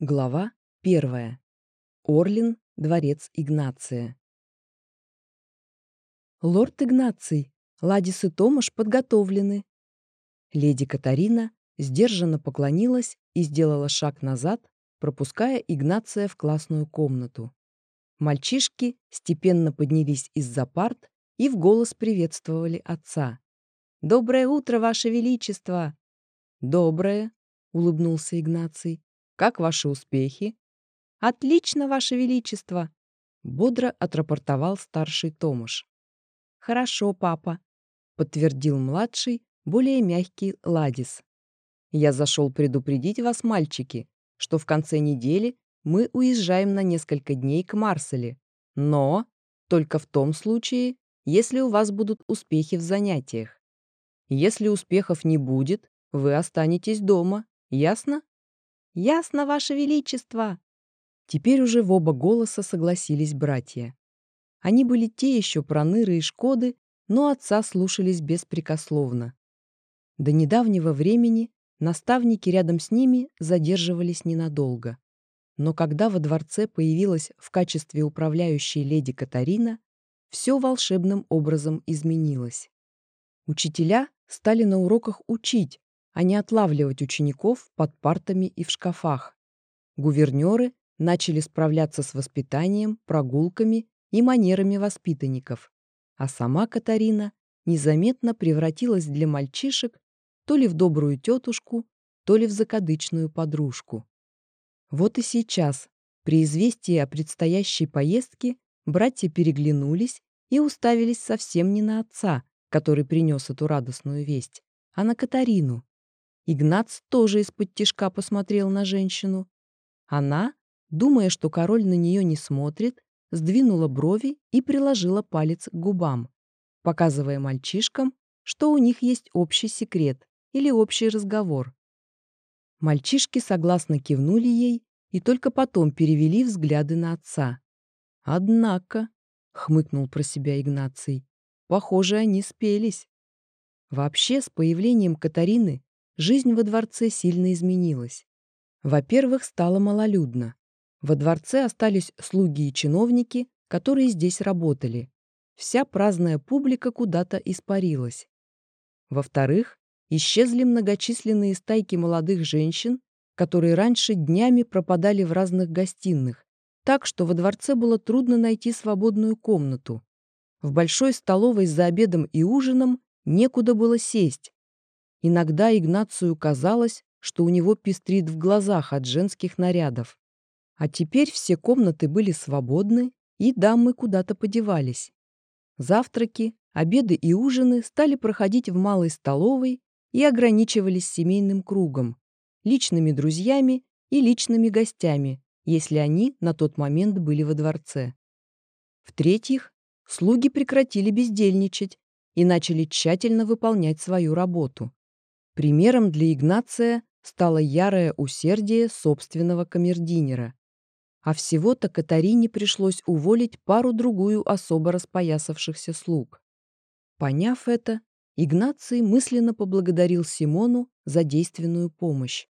Глава первая. Орлин, дворец Игнация. Лорд Игнаций, Ладис и Томаш подготовлены. Леди Катарина сдержанно поклонилась и сделала шаг назад, пропуская Игнация в классную комнату. Мальчишки степенно поднялись из-за парт и в голос приветствовали отца. «Доброе утро, Ваше Величество!» «Доброе!» — улыбнулся Игнаций. Как ваши успехи? Отлично, ваше величество, бодро отрапортовал старший Томаш. Хорошо, папа, подтвердил младший, более мягкий Ладис. Я зашел предупредить вас, мальчики, что в конце недели мы уезжаем на несколько дней к Марселе, но только в том случае, если у вас будут успехи в занятиях. Если успехов не будет, вы останетесь дома, ясно? Ясно, Ваше Величество!» Теперь уже в оба голоса согласились братья. Они были те еще проныры и шкоды, но отца слушались беспрекословно. До недавнего времени наставники рядом с ними задерживались ненадолго. Но когда во дворце появилась в качестве управляющей леди Катарина, все волшебным образом изменилось. Учителя стали на уроках учить, а не отлавливать учеников под партами и в шкафах. Гувернеры начали справляться с воспитанием, прогулками и манерами воспитанников, а сама Катарина незаметно превратилась для мальчишек то ли в добрую тетушку, то ли в закадычную подружку. Вот и сейчас, при известии о предстоящей поездке, братья переглянулись и уставились совсем не на отца, который принес эту радостную весть, а на Катарину. Игнац тоже из-под тишка посмотрел на женщину. Она, думая, что король на нее не смотрит, сдвинула брови и приложила палец к губам, показывая мальчишкам, что у них есть общий секрет или общий разговор. Мальчишки согласно кивнули ей и только потом перевели взгляды на отца. «Однако», — хмыкнул про себя Игнаций, — «похоже, они спелись». Вообще, с появлением Катарины жизнь во дворце сильно изменилась. Во-первых, стало малолюдно. Во дворце остались слуги и чиновники, которые здесь работали. Вся праздная публика куда-то испарилась. Во-вторых, исчезли многочисленные стайки молодых женщин, которые раньше днями пропадали в разных гостиных, так что во дворце было трудно найти свободную комнату. В большой столовой за обедом и ужином некуда было сесть, Иногда Игнацию казалось, что у него пестрит в глазах от женских нарядов. А теперь все комнаты были свободны, и дамы куда-то подевались. Завтраки, обеды и ужины стали проходить в малой столовой и ограничивались семейным кругом, личными друзьями и личными гостями, если они на тот момент были во дворце. В-третьих, слуги прекратили бездельничать и начали тщательно выполнять свою работу. Примером для Игнация стало ярое усердие собственного камердинера. А всего-то Катарине пришлось уволить пару-другую особо распоясавшихся слуг. Поняв это, Игнаций мысленно поблагодарил Симону за действенную помощь.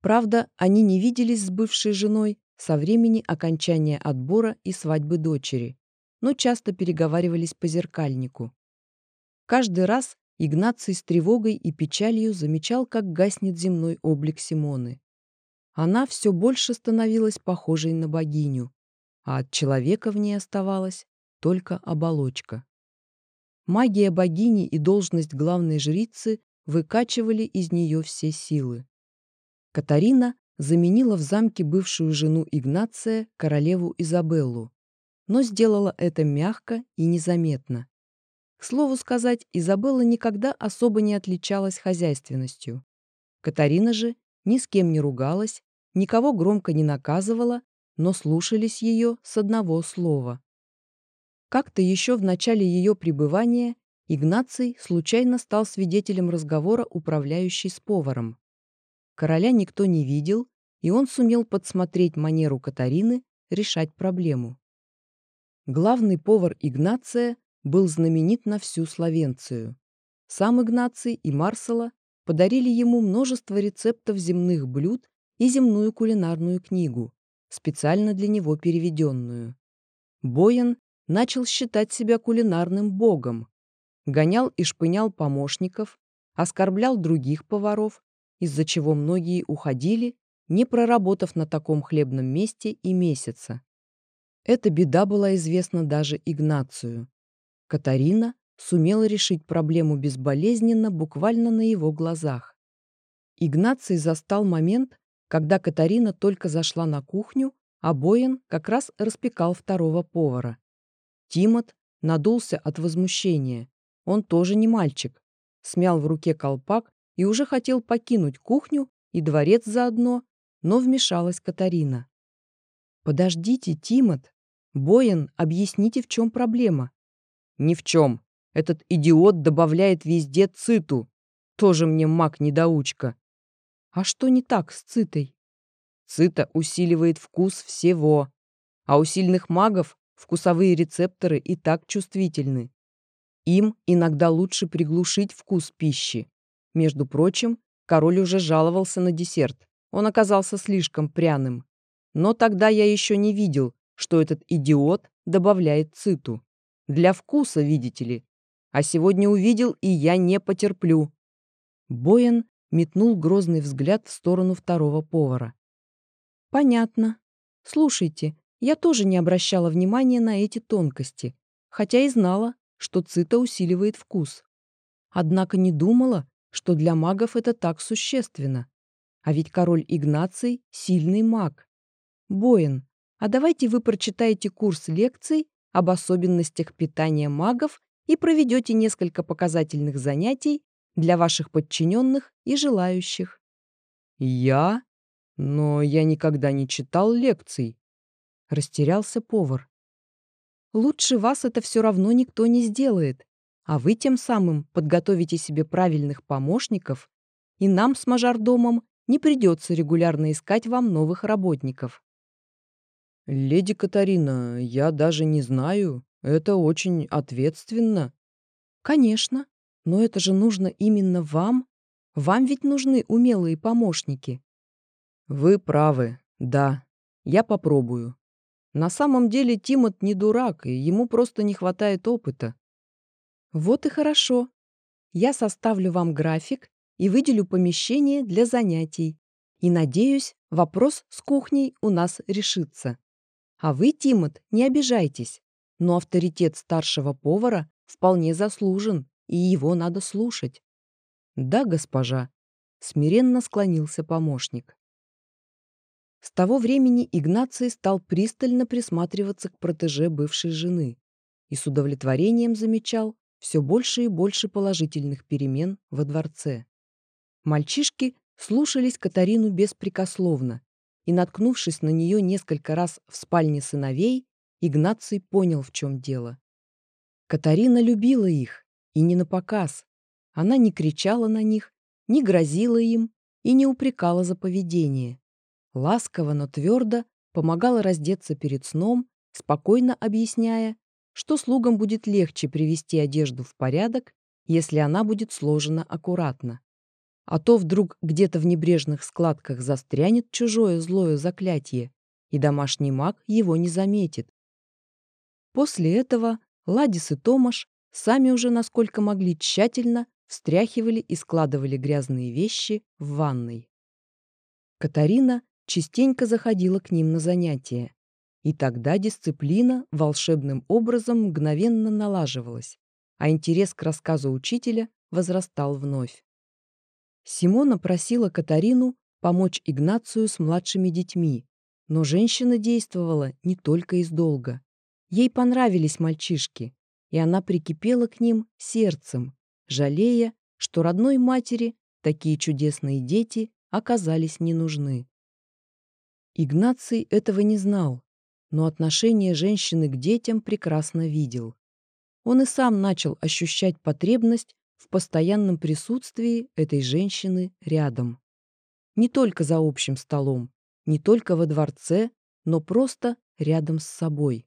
Правда, они не виделись с бывшей женой со времени окончания отбора и свадьбы дочери, но часто переговаривались по зеркальнику. Каждый раз Игнаций с тревогой и печалью замечал, как гаснет земной облик Симоны. Она все больше становилась похожей на богиню, а от человека в ней оставалась только оболочка. Магия богини и должность главной жрицы выкачивали из нее все силы. Катарина заменила в замке бывшую жену Игнация, королеву Изабеллу, но сделала это мягко и незаметно. Слову сказать, Изабелла никогда особо не отличалась хозяйственностью. Катарина же ни с кем не ругалась, никого громко не наказывала, но слушались ее с одного слова. Как-то еще в начале ее пребывания Игнаций случайно стал свидетелем разговора управляющей с поваром. Короля никто не видел, и он сумел подсмотреть манеру Катарины решать проблему. Главный повар Игнация был знаменит на всю Словенцию. Сам Игнаций и Марсела подарили ему множество рецептов земных блюд и земную кулинарную книгу, специально для него переведенную. Боян начал считать себя кулинарным богом, гонял и шпынял помощников, оскорблял других поваров, из-за чего многие уходили, не проработав на таком хлебном месте и месяца. Эта беда была известна даже Игнацию. Катарина сумела решить проблему безболезненно буквально на его глазах. Игнаций застал момент, когда Катарина только зашла на кухню, а Боин как раз распекал второго повара. Тимот надулся от возмущения. Он тоже не мальчик. Смял в руке колпак и уже хотел покинуть кухню и дворец заодно, но вмешалась Катарина. «Подождите, Тимот. Боин, объясните, в чем проблема?» «Ни в чем. Этот идиот добавляет везде циту. Тоже мне маг-недоучка». «А что не так с цитой?» «Цита усиливает вкус всего, а у сильных магов вкусовые рецепторы и так чувствительны. Им иногда лучше приглушить вкус пищи. Между прочим, король уже жаловался на десерт. Он оказался слишком пряным. Но тогда я еще не видел, что этот идиот добавляет циту. Для вкуса, видите ли. А сегодня увидел, и я не потерплю. Боен метнул грозный взгляд в сторону второго повара. Понятно. Слушайте, я тоже не обращала внимания на эти тонкости, хотя и знала, что цита усиливает вкус. Однако не думала, что для магов это так существенно. А ведь король Игнаций — сильный маг. Боин, а давайте вы прочитаете курс лекций об особенностях питания магов и проведете несколько показательных занятий для ваших подчиненных и желающих. Я? Но я никогда не читал лекций. Растерялся повар. Лучше вас это все равно никто не сделает, а вы тем самым подготовите себе правильных помощников, и нам с мажордомом не придется регулярно искать вам новых работников. «Леди Катарина, я даже не знаю. Это очень ответственно». «Конечно, но это же нужно именно вам. Вам ведь нужны умелые помощники». «Вы правы, да. Я попробую. На самом деле Тимот не дурак, и ему просто не хватает опыта. Вот и хорошо. Я составлю вам график и выделю помещение для занятий. И, надеюсь, вопрос с кухней у нас решится. А вы, Тимот, не обижайтесь, но авторитет старшего повара вполне заслужен, и его надо слушать. Да, госпожа, смиренно склонился помощник. С того времени Игнаций стал пристально присматриваться к протеже бывшей жены и с удовлетворением замечал все больше и больше положительных перемен во дворце. Мальчишки слушались Катарину беспрекословно, и, наткнувшись на нее несколько раз в спальне сыновей, Игнаций понял, в чем дело. Катарина любила их, и не на показ. Она не кричала на них, не грозила им и не упрекала за поведение ласково, но твердо помогала раздеться перед сном, спокойно объясняя, что слугам будет легче привести одежду в порядок, если она будет сложена аккуратно. А то вдруг где-то в небрежных складках застрянет чужое злое заклятие, и домашний маг его не заметит. После этого Ладис и Томаш сами уже насколько могли тщательно встряхивали и складывали грязные вещи в ванной. Катарина частенько заходила к ним на занятия. И тогда дисциплина волшебным образом мгновенно налаживалась, а интерес к рассказу учителя возрастал вновь. Симона просила Катарину помочь Игнацию с младшими детьми, но женщина действовала не только из долга. Ей понравились мальчишки, и она прикипела к ним сердцем, жалея, что родной матери такие чудесные дети оказались не нужны. Игнаций этого не знал, но отношение женщины к детям прекрасно видел. Он и сам начал ощущать потребность постоянном присутствии этой женщины рядом. Не только за общим столом, не только во дворце, но просто рядом с собой.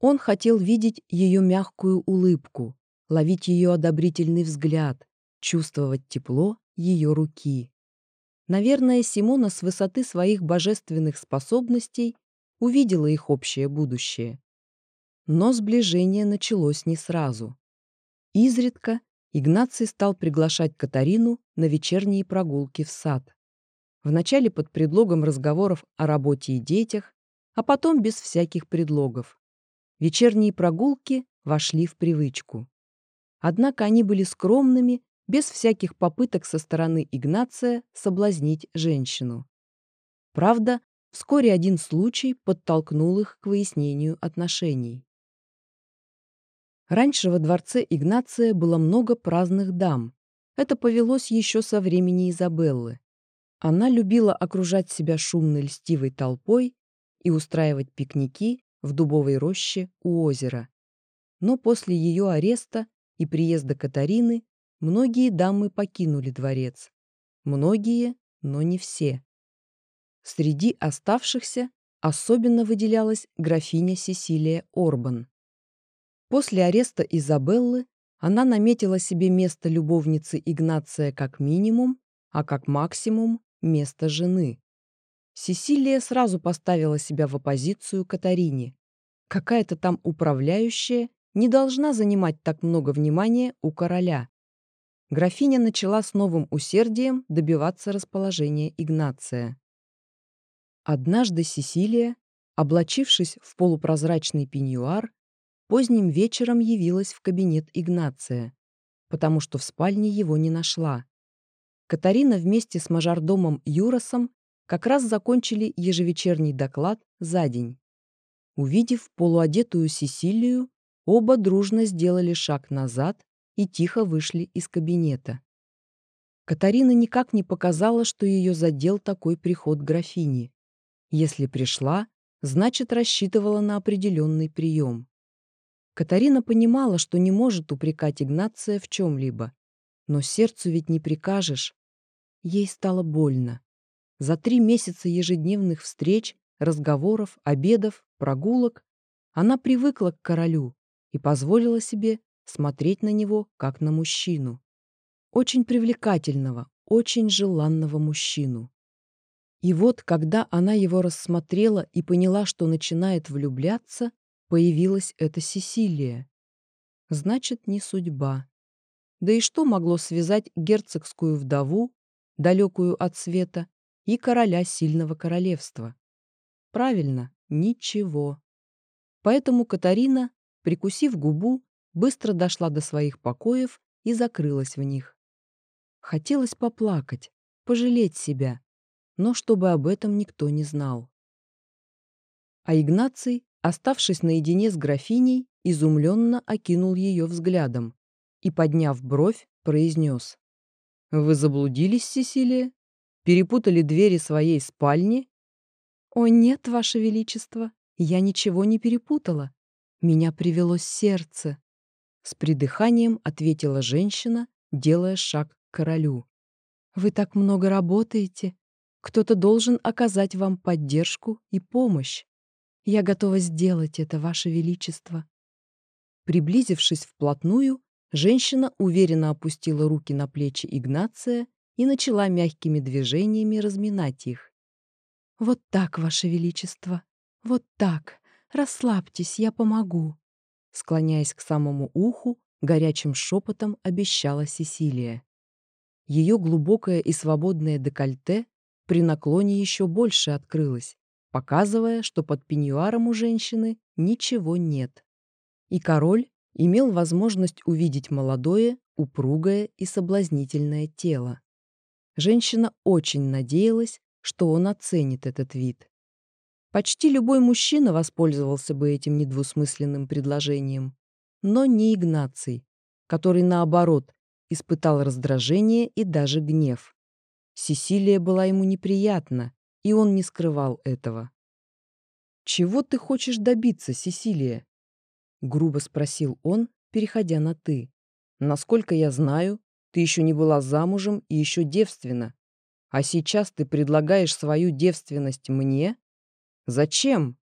Он хотел видеть ее мягкую улыбку, ловить ее одобрительный взгляд, чувствовать тепло ее руки. Наверное, Симона с высоты своих божественных способностей увидела их общее будущее. Но сближение началось не сразу. Изредка Игнаций стал приглашать Катарину на вечерние прогулки в сад. Вначале под предлогом разговоров о работе и детях, а потом без всяких предлогов. Вечерние прогулки вошли в привычку. Однако они были скромными, без всяких попыток со стороны Игнация соблазнить женщину. Правда, вскоре один случай подтолкнул их к выяснению отношений. Раньше во дворце Игнация было много праздных дам. Это повелось еще со времени Изабеллы. Она любила окружать себя шумной льстивой толпой и устраивать пикники в дубовой роще у озера. Но после ее ареста и приезда Катарины многие дамы покинули дворец. Многие, но не все. Среди оставшихся особенно выделялась графиня Сесилия Орбан. После ареста Изабеллы она наметила себе место любовницы Игнация как минимум, а как максимум – место жены. Сесилия сразу поставила себя в оппозицию Катарине. Какая-то там управляющая не должна занимать так много внимания у короля. Графиня начала с новым усердием добиваться расположения Игнация. Однажды Сесилия, облачившись в полупрозрачный пеньюар, поздним вечером явилась в кабинет Игнация, потому что в спальне его не нашла. Катарина вместе с мажордомом Юросом как раз закончили ежевечерний доклад за день. Увидев полуодетую Сесилию, оба дружно сделали шаг назад и тихо вышли из кабинета. Катарина никак не показала, что ее задел такой приход графини. Если пришла, значит, рассчитывала на определенный прием. Катарина понимала, что не может упрекать Игнация в чем-либо. Но сердцу ведь не прикажешь. Ей стало больно. За три месяца ежедневных встреч, разговоров, обедов, прогулок она привыкла к королю и позволила себе смотреть на него как на мужчину. Очень привлекательного, очень желанного мужчину. И вот, когда она его рассмотрела и поняла, что начинает влюбляться, появилась эта Сесилия. Значит, не судьба. Да и что могло связать герцогскую вдову, далекую от света, и короля сильного королевства? Правильно, ничего. Поэтому Катарина, прикусив губу, быстро дошла до своих покоев и закрылась в них. Хотелось поплакать, пожалеть себя, но чтобы об этом никто не знал. А Игнаций оставшись наедине с графиней, изумленно окинул ее взглядом и, подняв бровь, произнес. «Вы заблудились, Сесилия? Перепутали двери своей спальни?» «О нет, Ваше Величество, я ничего не перепутала. Меня привело сердце». С придыханием ответила женщина, делая шаг к королю. «Вы так много работаете. Кто-то должен оказать вам поддержку и помощь. Я готова сделать это, Ваше Величество. Приблизившись вплотную, женщина уверенно опустила руки на плечи Игнация и начала мягкими движениями разминать их. «Вот так, Ваше Величество, вот так. Расслабьтесь, я помогу», склоняясь к самому уху, горячим шепотом обещала Сесилия. Ее глубокое и свободное декольте при наклоне еще больше открылось, показывая, что под пеньюаром у женщины ничего нет. И король имел возможность увидеть молодое, упругое и соблазнительное тело. Женщина очень надеялась, что он оценит этот вид. Почти любой мужчина воспользовался бы этим недвусмысленным предложением, но не Игнаций, который, наоборот, испытал раздражение и даже гнев. Сесилия была ему неприятна, и он не скрывал этого. «Чего ты хочешь добиться, Сесилия?» — грубо спросил он, переходя на «ты». «Насколько я знаю, ты еще не была замужем и еще девственна. А сейчас ты предлагаешь свою девственность мне? Зачем?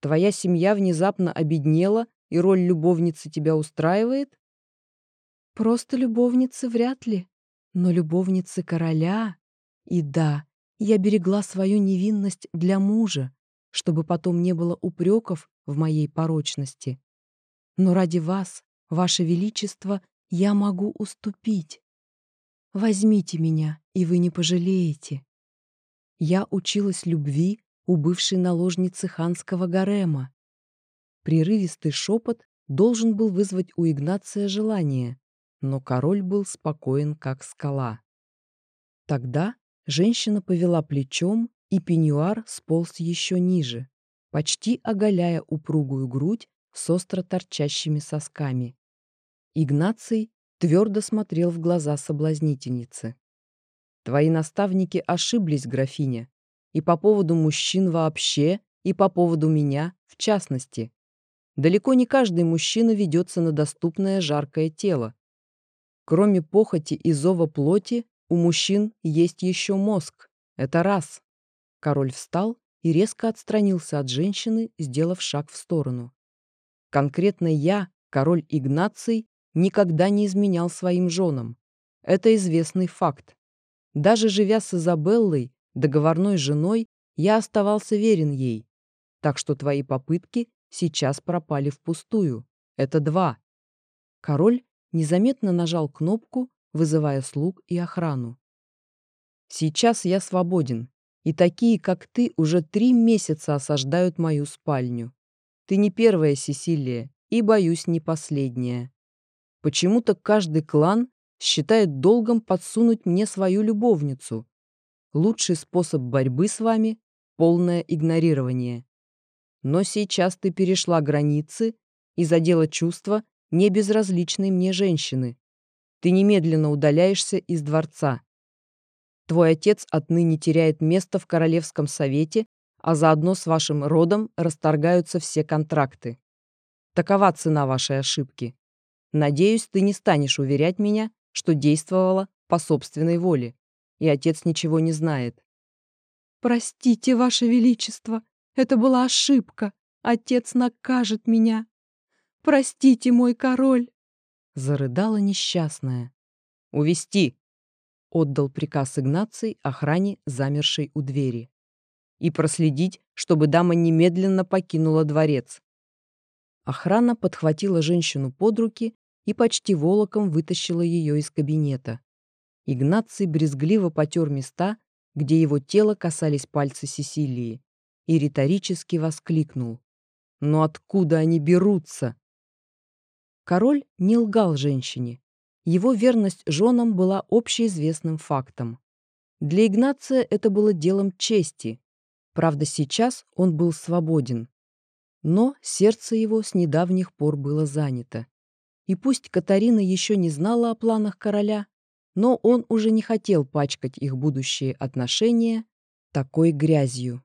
Твоя семья внезапно обеднела, и роль любовницы тебя устраивает?» «Просто любовницы вряд ли, но любовницы короля И да, я берегла свою невинность для мужа, чтобы потом не было упреков в моей порочности. Но ради вас, ваше величество, я могу уступить. Возьмите меня, и вы не пожалеете. Я училась любви у бывшей наложницы ханского гарема. Прерывистый шепот должен был вызвать у Игнация желание, но король был спокоен, как скала. Тогда женщина повела плечом, и пеньюар сполз еще ниже, почти оголяя упругую грудь с остро торчащими сосками. Игнаций твердо смотрел в глаза соблазнительницы. «Твои наставники ошиблись, графиня, и по поводу мужчин вообще, и по поводу меня в частности. Далеко не каждый мужчина ведется на доступное жаркое тело. Кроме похоти и зова плоти, у мужчин есть еще мозг. Это раз. Король встал и резко отстранился от женщины, сделав шаг в сторону. Конкретно я, король Игнаций, никогда не изменял своим женам. Это известный факт. Даже живя с Изабеллой, договорной женой, я оставался верен ей. Так что твои попытки сейчас пропали впустую. Это два. Король незаметно нажал кнопку, вызывая слуг и охрану. Сейчас я свободен, и такие, как ты, уже три месяца осаждают мою спальню. Ты не первая, Сесилия, и, боюсь, не последняя. Почему-то каждый клан считает долгом подсунуть мне свою любовницу. Лучший способ борьбы с вами — полное игнорирование. Но сейчас ты перешла границы и задела чувства небезразличной мне женщины. Ты немедленно удаляешься из дворца. Твой отец отныне теряет место в Королевском совете, а заодно с вашим родом расторгаются все контракты. Такова цена вашей ошибки. Надеюсь, ты не станешь уверять меня, что действовала по собственной воле, и отец ничего не знает. «Простите, Ваше Величество, это была ошибка. Отец накажет меня. Простите, мой король!» Зарыдала несчастная. «Увести!» — отдал приказ Игнаций охране, замершей у двери и проследить, чтобы дама немедленно покинула дворец. Охрана подхватила женщину под руки и почти волоком вытащила ее из кабинета. Игнаций брезгливо потер места, где его тело касались пальцы Сесилии, и риторически воскликнул. «Но откуда они берутся?» Король не лгал женщине. Его верность женам была общеизвестным фактом. Для Игнация это было делом чести, Правда, сейчас он был свободен. Но сердце его с недавних пор было занято. И пусть Катарина еще не знала о планах короля, но он уже не хотел пачкать их будущие отношения такой грязью.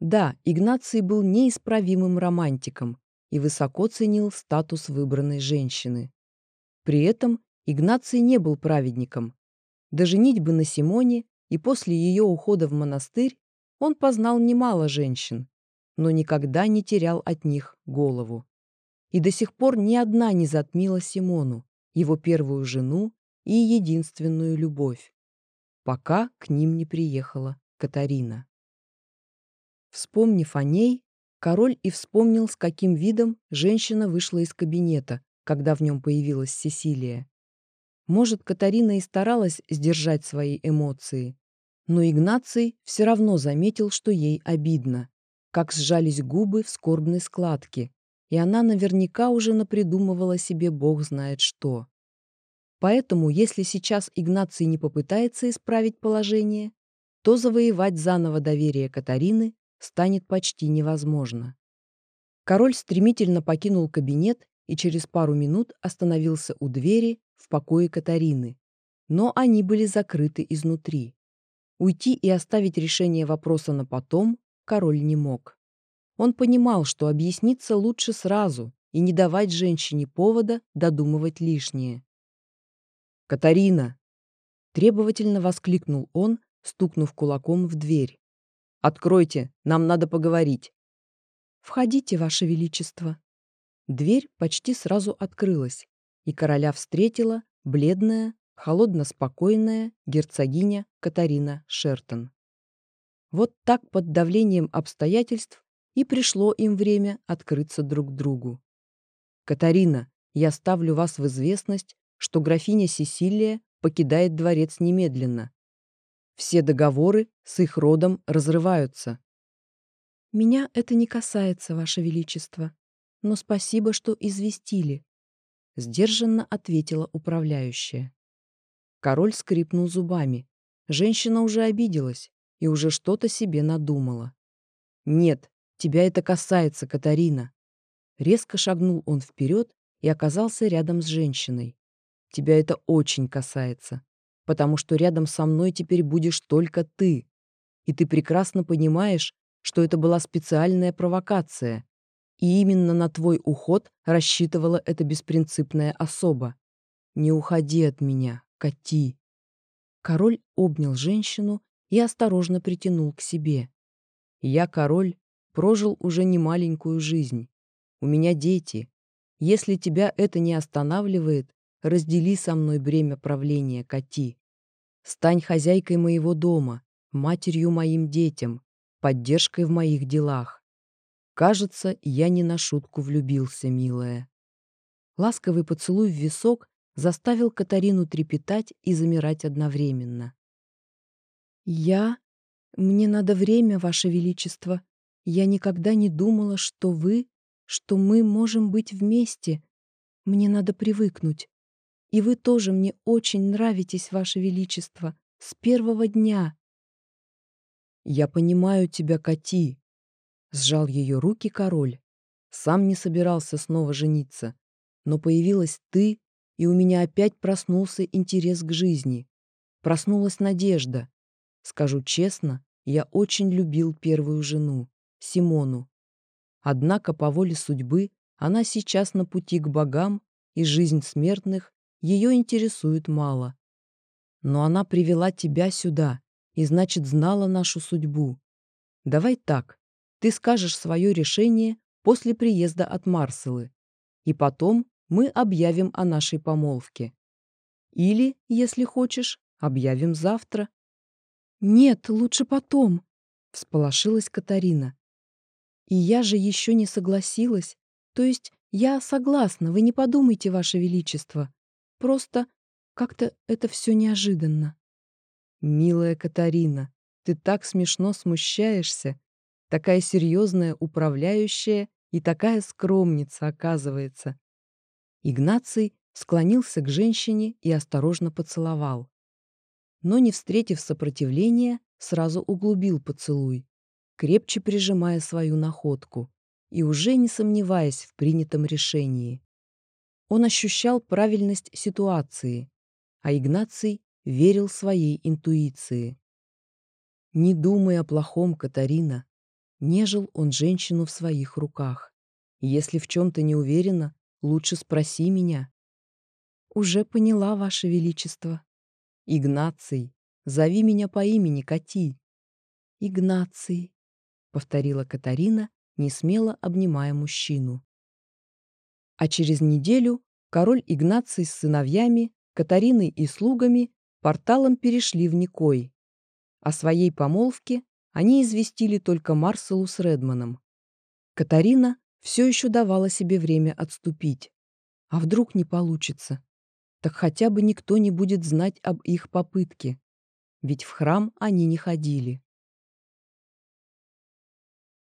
Да, Игнаций был неисправимым романтиком и высоко ценил статус выбранной женщины. При этом Игнаций не был праведником. До женитьбы на Симоне и после ее ухода в монастырь он познал немало женщин, но никогда не терял от них голову. И до сих пор ни одна не затмила Симону, его первую жену и единственную любовь, пока к ним не приехала Катарина. Вспомнив о ней, король и вспомнил, с каким видом женщина вышла из кабинета, когда в нем появилась Сесилия. Может, Катарина и старалась сдержать свои эмоции, но Игнаций все равно заметил, что ей обидно, как сжались губы в скорбной складке, и она наверняка уже напридумывала себе бог знает что. Поэтому, если сейчас Игнаций не попытается исправить положение, то завоевать заново доверие Катарины станет почти невозможно. Король стремительно покинул кабинет и через пару минут остановился у двери в покое Катарины, но они были закрыты изнутри. Уйти и оставить решение вопроса на потом король не мог. Он понимал, что объясниться лучше сразу и не давать женщине повода додумывать лишнее. «Катарина!» — требовательно воскликнул он, стукнув кулаком в дверь. «Откройте, нам надо поговорить». «Входите, Ваше Величество». Дверь почти сразу открылась, и короля встретила бледная, холодно-спокойная герцогиня Катарина Шертон. Вот так под давлением обстоятельств и пришло им время открыться друг другу. «Катарина, я ставлю вас в известность, что графиня Сесилия покидает дворец немедленно. Все договоры с их родом разрываются. Меня это не касается, Ваше Величество, но спасибо, что известили. Сдержанно ответила управляющая. Король скрипнул зубами. Женщина уже обиделась и уже что-то себе надумала. «Нет, тебя это касается, Катарина!» Резко шагнул он вперед и оказался рядом с женщиной. «Тебя это очень касается, потому что рядом со мной теперь будешь только ты. И ты прекрасно понимаешь, что это была специальная провокация, и именно на твой уход рассчитывала эта беспринципная особа. Не уходи от меня, Кати. Король обнял женщину и осторожно притянул к себе. Я, король, прожил уже немаленькую жизнь. У меня дети. Если тебя это не останавливает, раздели со мной бремя правления, Кати. Стань хозяйкой моего дома, матерью моим детям, поддержкой в моих делах. Кажется, я не на шутку влюбился, милая. Ласковый поцелуй в висок заставил Катарину трепетать и замирать одновременно. «Я? Мне надо время, Ваше Величество. Я никогда не думала, что вы, что мы можем быть вместе. Мне надо привыкнуть. И вы тоже мне очень нравитесь, Ваше Величество, с первого дня. «Я понимаю тебя, Кати», — сжал ее руки король. Сам не собирался снова жениться, но появилась ты, и у меня опять проснулся интерес к жизни. Проснулась надежда. Скажу честно, я очень любил первую жену, Симону. Однако по воле судьбы она сейчас на пути к богам, и жизнь смертных ее интересует мало. Но она привела тебя сюда, и значит знала нашу судьбу. Давай так, ты скажешь свое решение после приезда от Марселы, и потом мы объявим о нашей помолвке. Или, если хочешь, объявим завтра. Нет, лучше потом, всполошилась Катарина. И я же еще не согласилась. То есть я согласна, вы не подумайте, Ваше Величество. Просто как-то это все неожиданно. «Милая Катарина, ты так смешно смущаешься. Такая серьезная управляющая и такая скромница, оказывается». Игнаций склонился к женщине и осторожно поцеловал. Но, не встретив сопротивления, сразу углубил поцелуй, крепче прижимая свою находку и уже не сомневаясь в принятом решении. Он ощущал правильность ситуации, а Игнаций верил своей интуиции. Не думай о плохом, Катарина. Нежил он женщину в своих руках. Если в чем-то не уверена, лучше спроси меня. Уже поняла, Ваше Величество. Игнаций, зови меня по имени Кати. Игнаций, повторила Катарина, не смело обнимая мужчину. А через неделю король Игнаций с сыновьями, Катариной и слугами порталом перешли в Никой. О своей помолвке они известили только Марселу с Редманом. Катарина все еще давала себе время отступить. А вдруг не получится? Так хотя бы никто не будет знать об их попытке. Ведь в храм они не ходили.